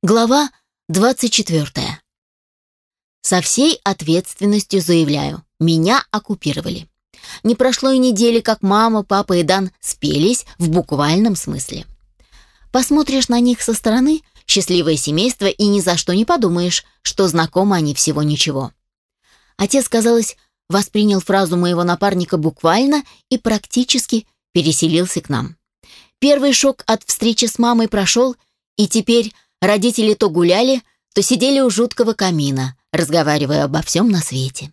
Глава 24. Со всей ответственностью заявляю, меня оккупировали. Не прошло и недели, как мама, папа и Дан спелись в буквальном смысле. Посмотришь на них со стороны, счастливое семейство, и ни за что не подумаешь, что знакомы они всего ничего. Отец, казалось, воспринял фразу моего напарника буквально и практически переселился к нам. Первый шок от встречи с мамой прошел, и теперь родители то гуляли, то сидели у жуткого камина, разговаривая обо всем на свете.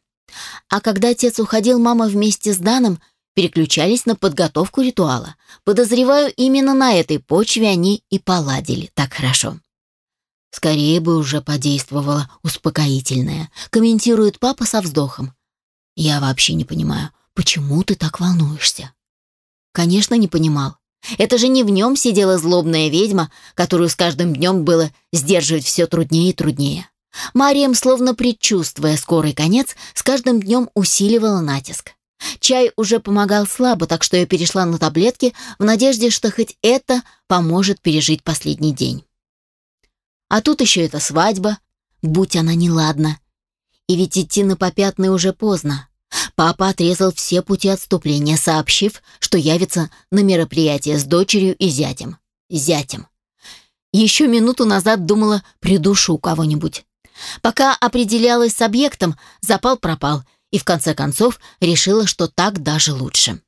А когда отец уходил, мама вместе с Даном переключались на подготовку ритуала. Подозреваю, именно на этой почве они и поладили так хорошо. Скорее бы уже подействовало успокоительное, комментирует папа со вздохом. Я вообще не понимаю, почему ты так волнуешься? Конечно, не понимал. Это же не в нем сидела злобная ведьма, которую с каждым днем было сдерживать все труднее и труднее. Мариям, словно предчувствуя скорый конец, с каждым днем усиливала натиск. Чай уже помогал слабо, так что я перешла на таблетки в надежде, что хоть это поможет пережить последний день. А тут еще эта свадьба, будь она неладна. И ведь идти на попятный уже поздно. Папа отрезал все пути отступления, сообщив, что явится на мероприятие с дочерью и зятем. Зятем. Еще минуту назад думала, придушу кого-нибудь. Пока определялась с объектом, запал пропал, и в конце концов решила, что так даже лучше.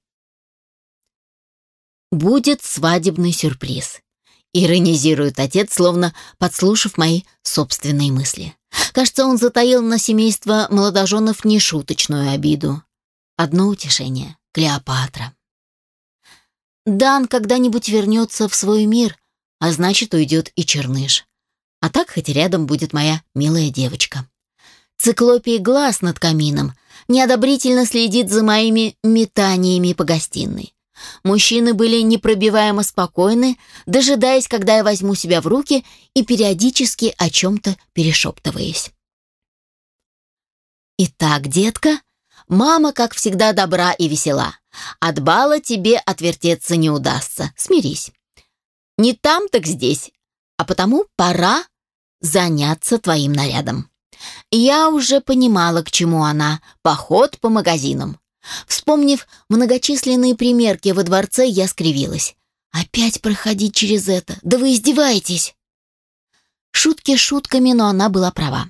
Будет свадебный сюрприз. Иронизирует отец, словно подслушав мои собственные мысли. Кажется, он затаил на семейство молодоженов нешуточную обиду. Одно утешение — Клеопатра. Дан когда-нибудь вернется в свой мир, а значит, уйдет и Черныш. А так хоть рядом будет моя милая девочка. Циклопий глаз над камином неодобрительно следит за моими метаниями по гостиной. Мужчины были непробиваемо спокойны, дожидаясь, когда я возьму себя в руки и периодически о чем-то перешептываясь. «Итак, детка, мама, как всегда, добра и весела. От бала тебе отвертеться не удастся, смирись. Не там, так здесь, а потому пора заняться твоим нарядом». Я уже понимала, к чему она, поход по магазинам. Вспомнив многочисленные примерки во дворце, я скривилась. «Опять проходить через это? Да вы издеваетесь!» Шутки шутками, но она была права.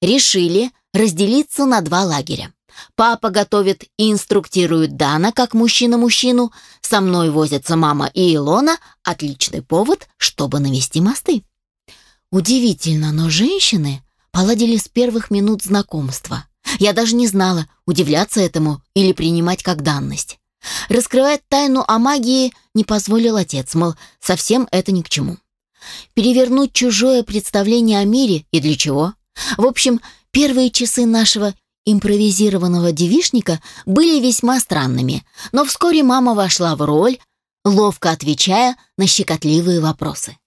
Решили разделиться на два лагеря. Папа готовит и инструктирует Дана, как мужчина мужчину. Со мной возятся мама и Илона. Отличный повод, чтобы навести мосты. Удивительно, но женщины поладили с первых минут знакомства. Я даже не знала, удивляться этому или принимать как данность. Раскрывать тайну о магии не позволил отец, мол, совсем это ни к чему. Перевернуть чужое представление о мире и для чего? В общем, первые часы нашего импровизированного девишника были весьма странными, но вскоре мама вошла в роль, ловко отвечая на щекотливые вопросы.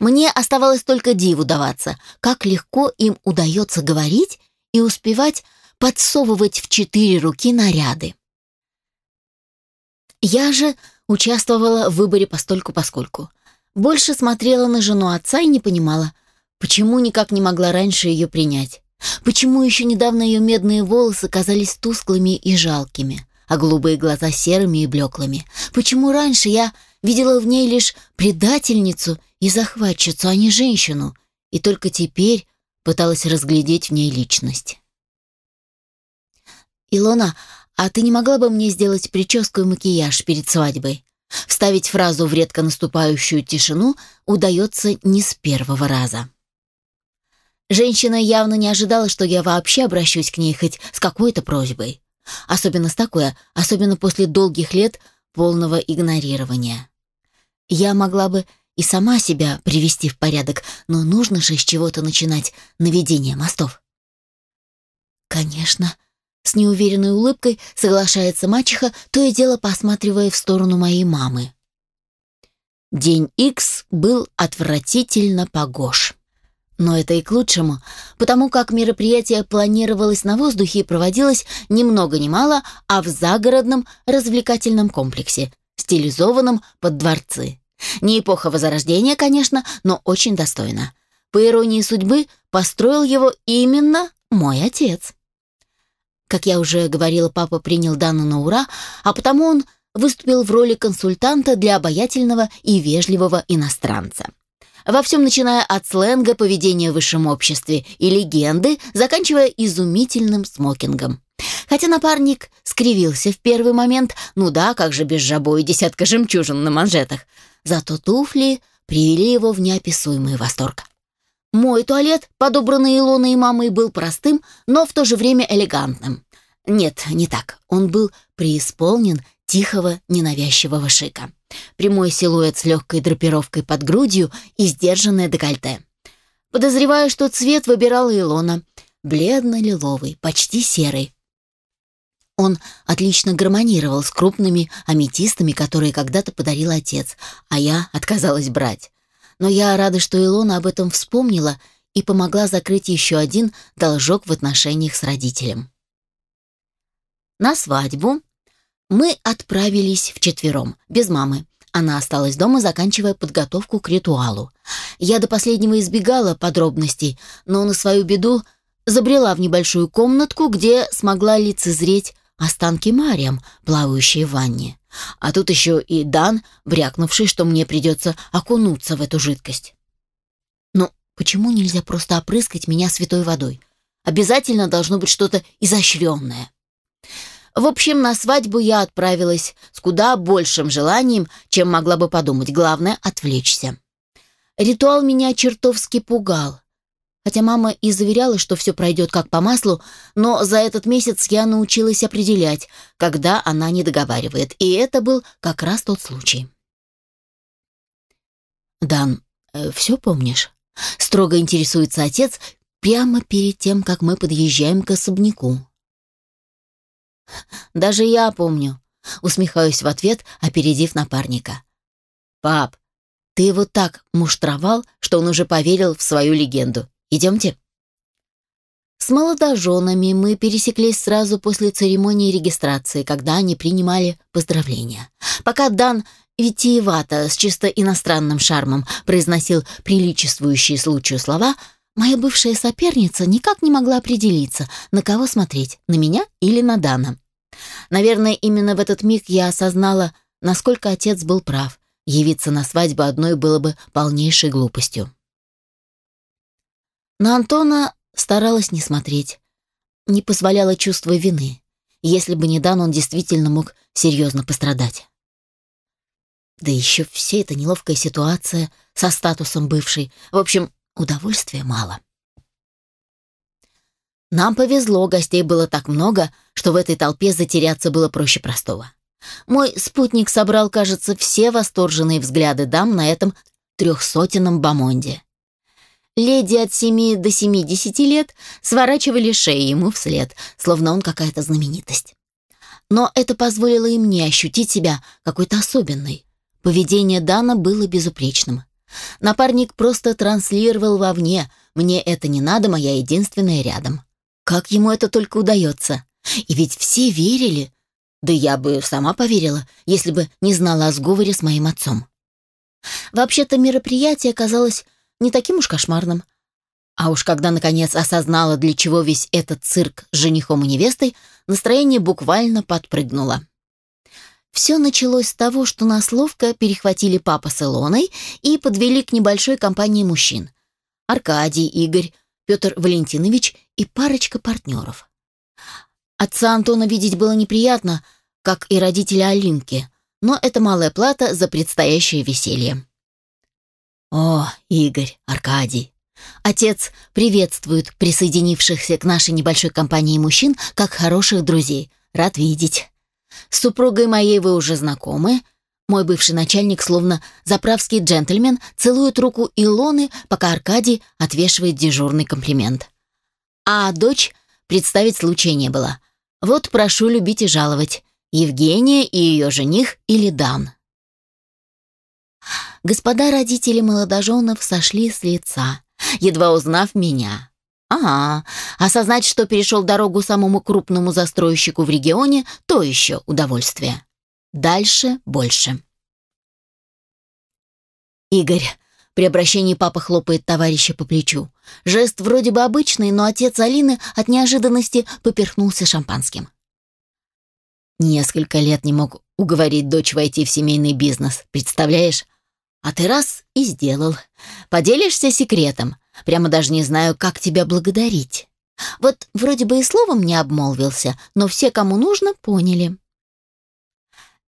Мне оставалось только диву даваться, как легко им удается говорить и успевать подсовывать в четыре руки наряды. Я же участвовала в выборе постольку-поскольку. Больше смотрела на жену отца и не понимала, почему никак не могла раньше ее принять. Почему еще недавно ее медные волосы казались тусклыми и жалкими, а голубые глаза серыми и блеклыми? Почему раньше я видела в ней лишь предательницу и захватчицу, а не женщину, и только теперь пыталась разглядеть в ней личность? «Илона, а ты не могла бы мне сделать прическу и макияж перед свадьбой?» Вставить фразу в редко наступающую тишину удается не с первого раза. Женщина явно не ожидала, что я вообще обращусь к ней хоть с какой-то просьбой. Особенно с такой, особенно после долгих лет полного игнорирования. Я могла бы и сама себя привести в порядок, но нужно же с чего-то начинать наведение мостов. «Конечно», с неуверенной улыбкой соглашается мачеха, то и дело посматривая в сторону моей мамы. День Икс был отвратительно погож. Но это и к лучшему, потому как мероприятие планировалось на воздухе и проводилось ни много ни мало, а в загородном развлекательном комплексе, стилизованном под дворцы. Не эпоха Возрождения, конечно, но очень достойно. по иронии судьбы, построил его именно мой отец. Как я уже говорила, папа принял Дану на ура, а потому он выступил в роли консультанта для обаятельного и вежливого иностранца. Во всем начиная от сленга, поведения в высшем обществе и легенды, заканчивая изумительным смокингом. Хотя напарник скривился в первый момент, ну да, как же без жабо и десятка жемчужин на манжетах. Зато туфли привели его в неописуемый восторг. Мой туалет, подобранный Илоной мамой, был простым, но в то же время элегантным. Нет, не так. Он был преисполнен тихого, ненавязчивого шика. Прямой силуэт с легкой драпировкой под грудью и сдержанное декольте. Подозреваю, что цвет выбирала Илона. Бледно-лиловый, почти серый. Он отлично гармонировал с крупными аметистами, которые когда-то подарил отец, а я отказалась брать. Но я рада, что Илона об этом вспомнила и помогла закрыть еще один должок в отношениях с родителем. На свадьбу мы отправились вчетвером, без мамы. Она осталась дома, заканчивая подготовку к ритуалу. Я до последнего избегала подробностей, но на свою беду забрела в небольшую комнатку, где смогла лицезреть останки Мариам, плавающие в ванне. А тут еще и Дан, брякнувший, что мне придется окунуться в эту жидкость. Но почему нельзя просто опрыскать меня святой водой? Обязательно должно быть что-то изощренное. В общем, на свадьбу я отправилась с куда большим желанием, чем могла бы подумать. Главное — отвлечься. Ритуал меня чертовски пугал. Хотя мама и заверяла, что все пройдет как по маслу, но за этот месяц я научилась определять, когда она не договаривает, и это был как раз тот случай. «Дан, э, все помнишь?» — строго интересуется отец прямо перед тем, как мы подъезжаем к особняку. Даже я помню. Усмехаюсь в ответ, опередив напарника. Пап, ты его так муштровал, что он уже поверил в свою легенду. Идемте. С молодоженами мы пересеклись сразу после церемонии регистрации, когда они принимали поздравления. Пока Дан витиевато, с чисто иностранным шармом произносил приличествующие случаю слова, моя бывшая соперница никак не могла определиться, на кого смотреть, на меня или на Дана. Наверное, именно в этот миг я осознала, насколько отец был прав. Явиться на свадьбу одной было бы полнейшей глупостью. На Антона старалась не смотреть. Не позволяла чувство вины. Если бы не Дан, он действительно мог серьезно пострадать. Да еще вся эта неловкая ситуация со статусом бывшей. В общем, удовольствия мало. Нам повезло, гостей было так много, что в этой толпе затеряться было проще простого. Мой спутник собрал, кажется, все восторженные взгляды дам на этом трехсотенном бомонде. Леди от семи до семидесяти лет сворачивали шеи ему вслед, словно он какая-то знаменитость. Но это позволило и мне ощутить себя какой-то особенной. Поведение Дана было безупречным. Напарник просто транслировал вовне «мне это не надо, моя единственная рядом». Как ему это только удается? И ведь все верили. Да я бы сама поверила, если бы не знала о сговоре с моим отцом. Вообще-то мероприятие оказалось не таким уж кошмарным. А уж когда, наконец, осознала, для чего весь этот цирк с женихом и невестой, настроение буквально подпрыгнуло. Все началось с того, что нас ловко перехватили папа с Илоной и подвели к небольшой компании мужчин. Аркадий, Игорь, Петр Валентинович и парочка партнеров. Отца Антона видеть было неприятно, как и родителя Алинки, но это малая плата за предстоящее веселье. О, Игорь, Аркадий. Отец приветствует присоединившихся к нашей небольшой компании мужчин как хороших друзей. Рад видеть. С супругой моей вы уже знакомы, мой бывший начальник, словно заправский джентльмен, целует руку Илоны, пока Аркадий отвешивает дежурный комплимент. А дочь представить случая не было. Вот прошу любить и жаловать. Евгения и ее жених или Дан. Господа родители молодоженов сошли с лица, едва узнав меня. Ага, осознать, что перешел дорогу самому крупному застройщику в регионе, то еще удовольствие. Дальше больше. Игорь, При обращении папа хлопает товарища по плечу. Жест вроде бы обычный, но отец Алины от неожиданности поперхнулся шампанским. Несколько лет не мог уговорить дочь войти в семейный бизнес, представляешь? А ты раз и сделал. Поделишься секретом. Прямо даже не знаю, как тебя благодарить. Вот вроде бы и словом не обмолвился, но все, кому нужно, поняли.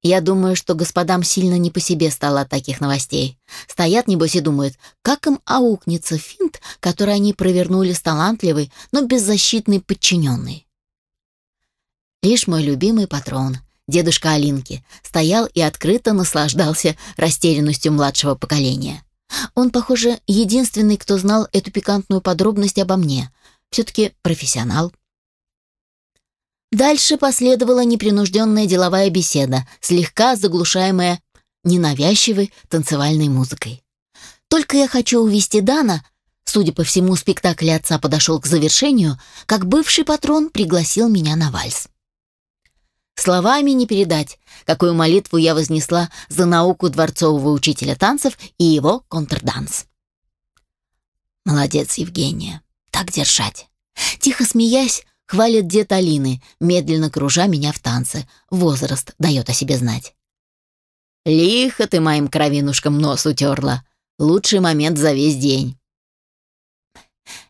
Я думаю, что господам сильно не по себе стало от таких новостей. Стоят, небось, и думают, как им аукнется финт, который они провернули с талантливой, но беззащитной подчиненной. Лишь мой любимый патрон, дедушка Алинки, стоял и открыто наслаждался растерянностью младшего поколения. Он, похоже, единственный, кто знал эту пикантную подробность обо мне. Все-таки профессионал. Дальше последовала непринужденная деловая беседа, слегка заглушаемая ненавязчивой танцевальной музыкой. Только я хочу увести Дана, судя по всему, спектакль отца подошел к завершению, как бывший патрон пригласил меня на вальс. Словами не передать, какую молитву я вознесла за науку дворцового учителя танцев и его контрданс. Молодец, Евгения. Так держать. Тихо смеясь, хвалит дед Алины, медленно кружа меня в танце. Возраст дает о себе знать. Лихо ты моим кровинушкам нос утерла. Лучший момент за весь день.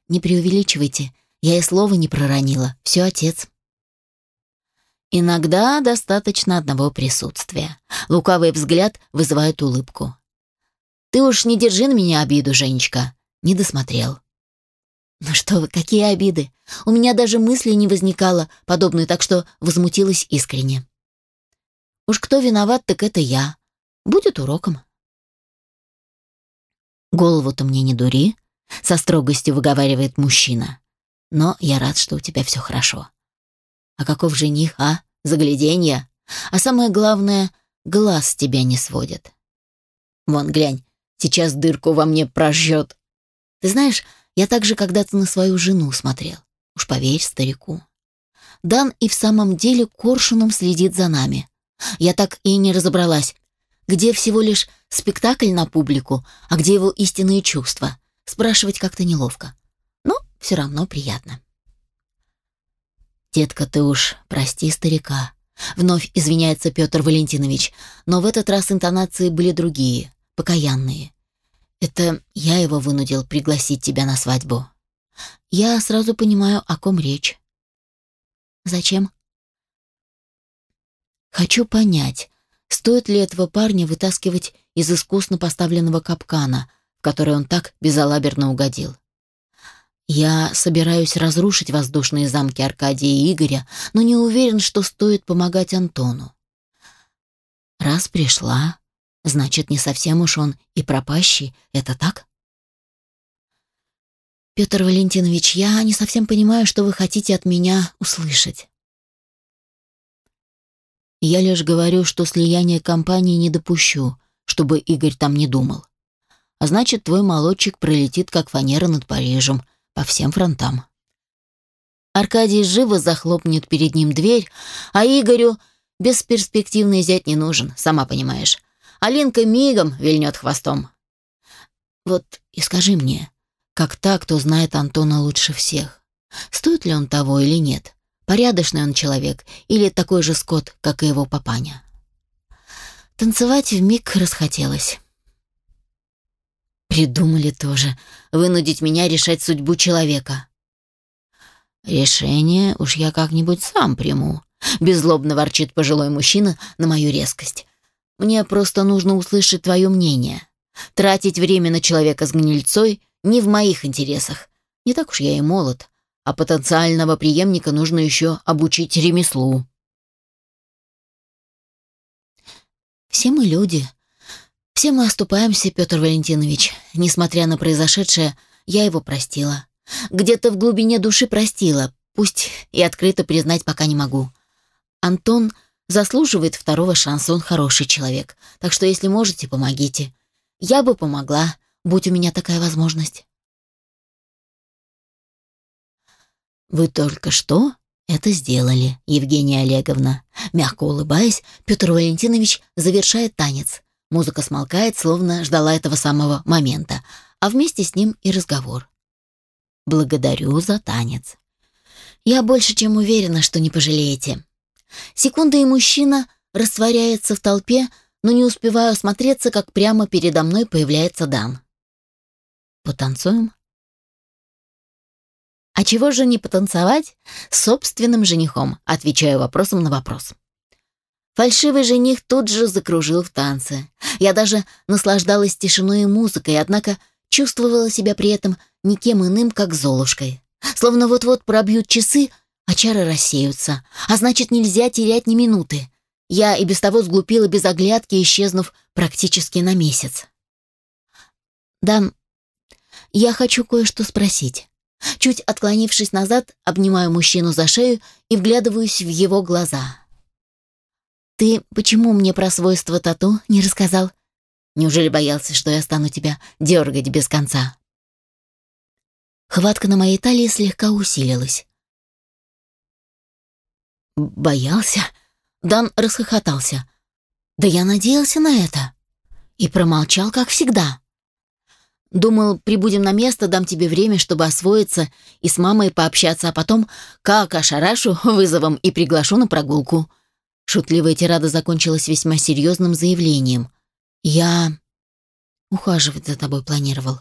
Не преувеличивайте. Я и слова не проронила. Все отец. Иногда достаточно одного присутствия. Лукавый взгляд вызывает улыбку. «Ты уж не держи на меня обиду, Женечка». Не досмотрел. «Ну что вы, какие обиды? У меня даже мысли не возникало подобной, так что возмутилась искренне. Уж кто виноват, так это я. Будет уроком». «Голову-то мне не дури», — со строгостью выговаривает мужчина. «Но я рад, что у тебя все хорошо. А каков жених, а? Загляденье. А самое главное, глаз тебя не сводит. Вон, глянь, сейчас дырку во мне прожжет. Ты знаешь, я также когда-то на свою жену смотрел. Уж поверь старику. Дан и в самом деле коршуном следит за нами. Я так и не разобралась, где всего лишь спектакль на публику, а где его истинные чувства. Спрашивать как-то неловко. Но все равно приятно. «Детка, ты уж прости старика», — вновь извиняется Петр Валентинович, но в этот раз интонации были другие, покаянные. «Это я его вынудил пригласить тебя на свадьбу. Я сразу понимаю, о ком речь». «Зачем?» «Хочу понять, стоит ли этого парня вытаскивать из искусно поставленного капкана, в который он так безалаберно угодил. Я собираюсь разрушить воздушные замки Аркадия и Игоря, но не уверен, что стоит помогать Антону. Раз пришла, значит, не совсем уж он и пропащий, это так? Петр Валентинович, я не совсем понимаю, что вы хотите от меня услышать. Я лишь говорю, что слияние компании не допущу, чтобы Игорь там не думал. А значит, твой молодчик пролетит, как фанера над Парижем, по всем фронтам. Аркадий живо захлопнет перед ним дверь, а Игорю бесперспективный зять не нужен, сама понимаешь. Алинка мигом вильнет хвостом. Вот и скажи мне, как та, кто знает Антона лучше всех, стоит ли он того или нет? Порядочный он человек или такой же скот, как и его папаня? Танцевать вмиг расхотелось. Придумали тоже. Вынудить меня решать судьбу человека. Решение уж я как-нибудь сам приму. Беззлобно ворчит пожилой мужчина на мою резкость. Мне просто нужно услышать твое мнение. Тратить время на человека с гнильцой не в моих интересах. Не так уж я и молод, а потенциального преемника нужно еще обучить ремеслу. Все мы люди, все мы оступаемся, Петр Валентинович. Несмотря на произошедшее, я его простила. Где-то в глубине души простила, пусть и открыто признать пока не могу. Антон заслуживает второго шанса, он хороший человек. Так что, если можете, помогите. Я бы помогла, будь у меня такая возможность. Вы только что это сделали, Евгения Олеговна. Мягко улыбаясь, Петр Валентинович завершает танец Музыка смолкает, словно ждала этого самого момента, а вместе с ним и разговор. Благодарю за танец. Я больше чем уверена, что не пожалеете. Секунда и мужчина растворяется в толпе, но не успеваю осмотреться, как прямо передо мной появляется Дан. Потанцуем? А чего же не потанцевать с собственным женихом? Отвечаю вопросом на вопрос. Фальшивый жених тут же закружил в танце. Я даже наслаждалась тишиной и музыкой, однако чувствовала себя при этом никем иным, как Золушкой. Словно вот-вот пробьют часы, а чары рассеются. А значит, нельзя терять ни минуты. Я и без того сглупила без оглядки, исчезнув практически на месяц. «Дан, я хочу кое-что спросить». Чуть отклонившись назад, обнимаю мужчину за шею и вглядываюсь в его глаза. «Ты почему мне про свойства тату не рассказал? Неужели боялся, что я стану тебя дергать без конца?» Хватка на моей талии слегка усилилась. «Боялся?» Дан расхохотался. «Да я надеялся на это!» И промолчал, как всегда. Думал, прибудем на место, дам тебе время, чтобы освоиться и с мамой пообщаться, а потом, как ошарашу вызовом и приглашу на прогулку. Шутливая тирада закончилась весьма серьезным заявлением. Я ухаживать за тобой планировал.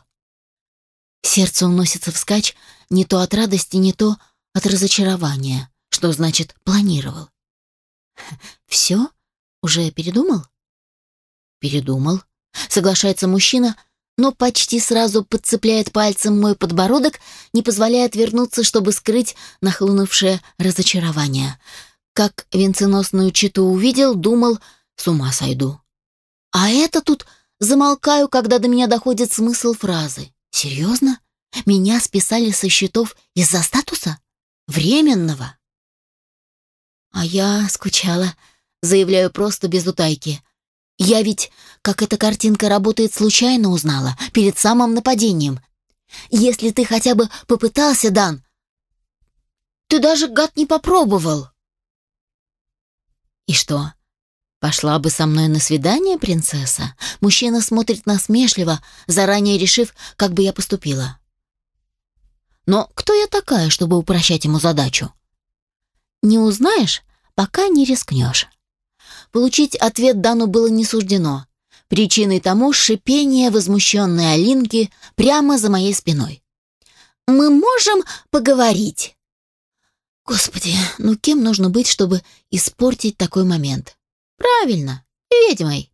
Сердце уносится вскачь не то от радости, не то от разочарования. Что значит «планировал»? Все? Уже передумал? Передумал. Соглашается мужчина — но почти сразу подцепляет пальцем мой подбородок, не позволяя отвернуться, чтобы скрыть нахлынувшее разочарование. Как венценосную читу увидел, думал, с ума сойду. А это тут замолкаю, когда до меня доходит смысл фразы. Серьезно? Меня списали со счетов из-за статуса? Временного? А я скучала, заявляю просто без утайки. Я ведь, как эта картинка работает, случайно узнала, перед самым нападением. Если ты хотя бы попытался, Дан, ты даже, гад, не попробовал. И что? Пошла бы со мной на свидание, принцесса? Мужчина смотрит насмешливо, заранее решив, как бы я поступила. Но кто я такая, чтобы упрощать ему задачу? Не узнаешь, пока не рискнешь. Получить ответ Дану было не суждено. Причиной тому шипение возмущенной Алинки прямо за моей спиной. «Мы можем поговорить?» Господи, ну кем нужно быть, чтобы испортить такой момент? Правильно, ведьмой.